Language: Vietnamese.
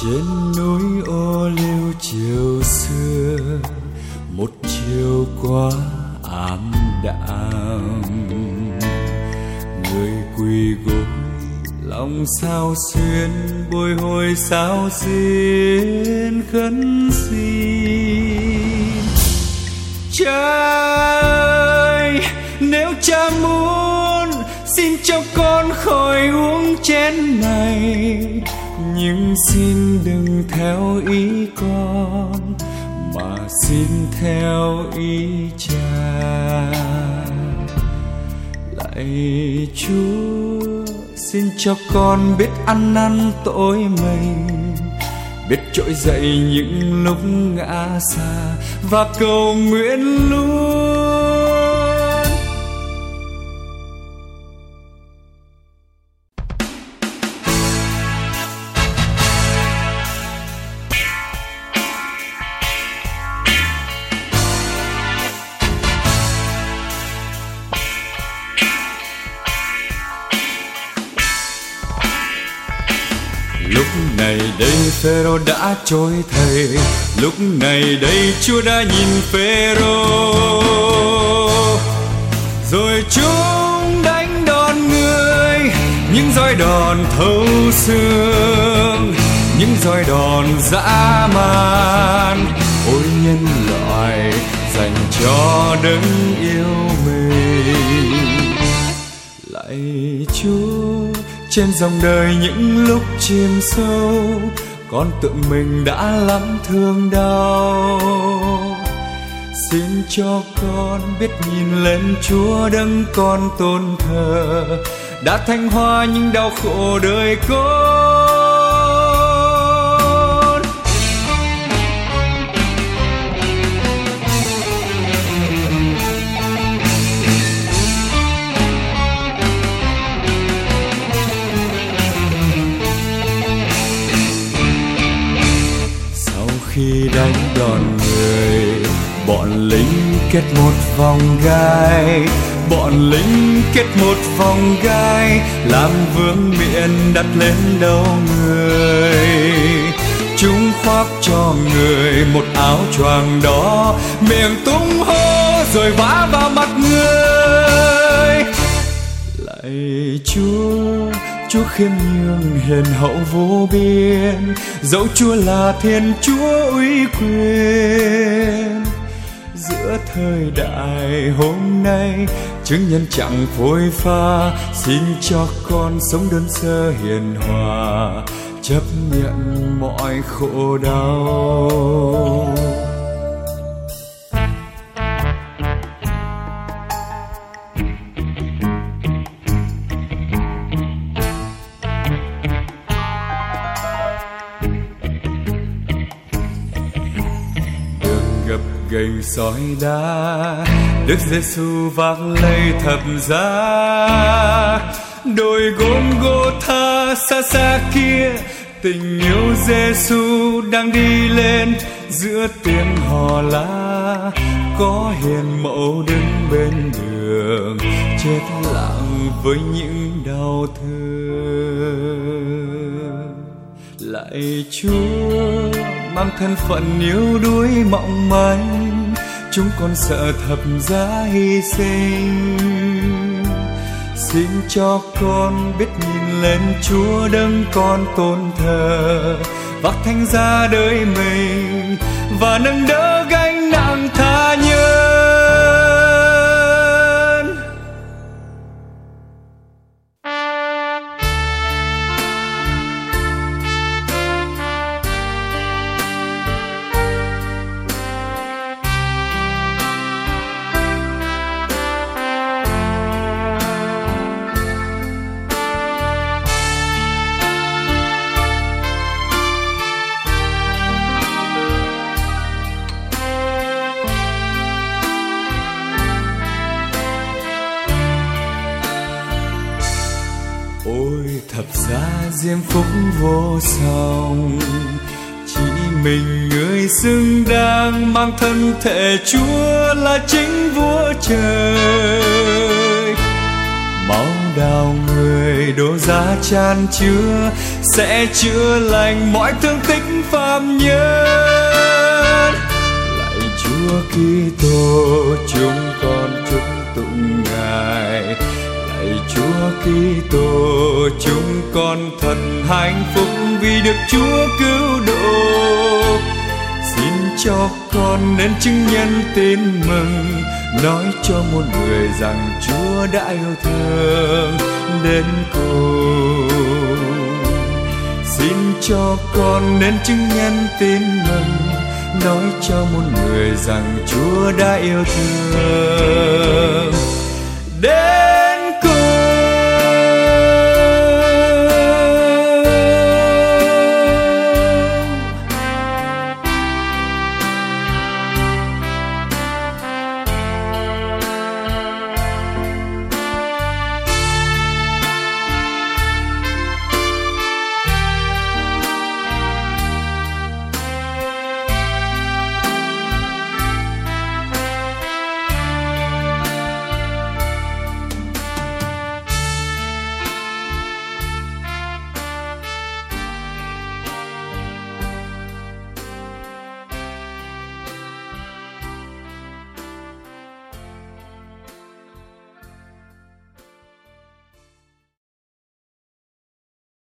trên núi ô liu chiều xưa một chiều qua ảm đạm, người quỳ gối lòng sao xuyên bồi hồi sao xin khấn xin. Cha ơi nếu cha muốn, xin cho con khỏi uống chén này. Nhưng xin đừng theo ý con mà xin theo ý cha, lạy chúa, xin cho con biết ăn năn tội mình, biết trỗi dậy những lúc ngã xa và cầu nguyện luôn này đây phêrô đã trôi thầy, lúc này đây chúa đã nhìn phêrô. Rồi chúng đánh đòn người, những roi đòn thấu xương, những roi đòn dã man. Ôi nhân loại, dành cho đấng yêu mình. Lạy chúa trên dòng đời những lúc chìm sâu, con tự mình đã lắm thương đau. Xin cho con biết nhìn lên chúa đấng con tôn thờ, đã thanh hoa những đau khổ đời con. Khi đánh đòn người. Bọn lính kết một vòng gai. Bọn lính kết một vòng gai. Làm vương miện đặt lên đầu người. Chúng khoác cho người một áo choàng đỏ. Miệng tung hô rồi vã vào mặt người. Lạy chúa chúa khiêm nhường hiền hậu vô biên. Dẫu chúa là thiên chúa uy quyền. Giữa thời đại hôm nay, chứng nhân chẳng phôi pha. Xin cho con sống đơn sơ hiền hòa, chấp nhận mọi khổ đau. Gập soi sỏi đá đức giêsu vác lấy thập giá. Đôi gốm gô tha xa xa kia, tình yêu giêsu đang đi lên. Giữa tiếng hò la, có hiền mẫu đứng bên đường, chết lặng với những đau thương. Lạy chúa mang thân phận yếu đuối mong manh chúng con sợ thập giá hy sinh. Xin cho con biết nhìn lên chúa đấng con tôn thờ, vác thanh giá đời mình và nâng đỡ gánh ôi thập ra diêm phúc vô song chỉ mình người xứng đáng mang thân thể chúa là chính vua trời. Máu đào người đổ giá chan chứa, sẽ chữa lành mọi thương tích phàm nhân. Lạy chúa kitô, chúng con chúc tụng ngài lạy chúa kitô, chúng con thật hạnh phúc vì được chúa cứu độ. Xin cho con nên chứng nhân tin mừng, nói cho muôn người rằng Chúa đã yêu thương đến cùng. Xin cho con nên chứng nhân tin mừng, nói cho muôn người rằng Chúa đã yêu thương đến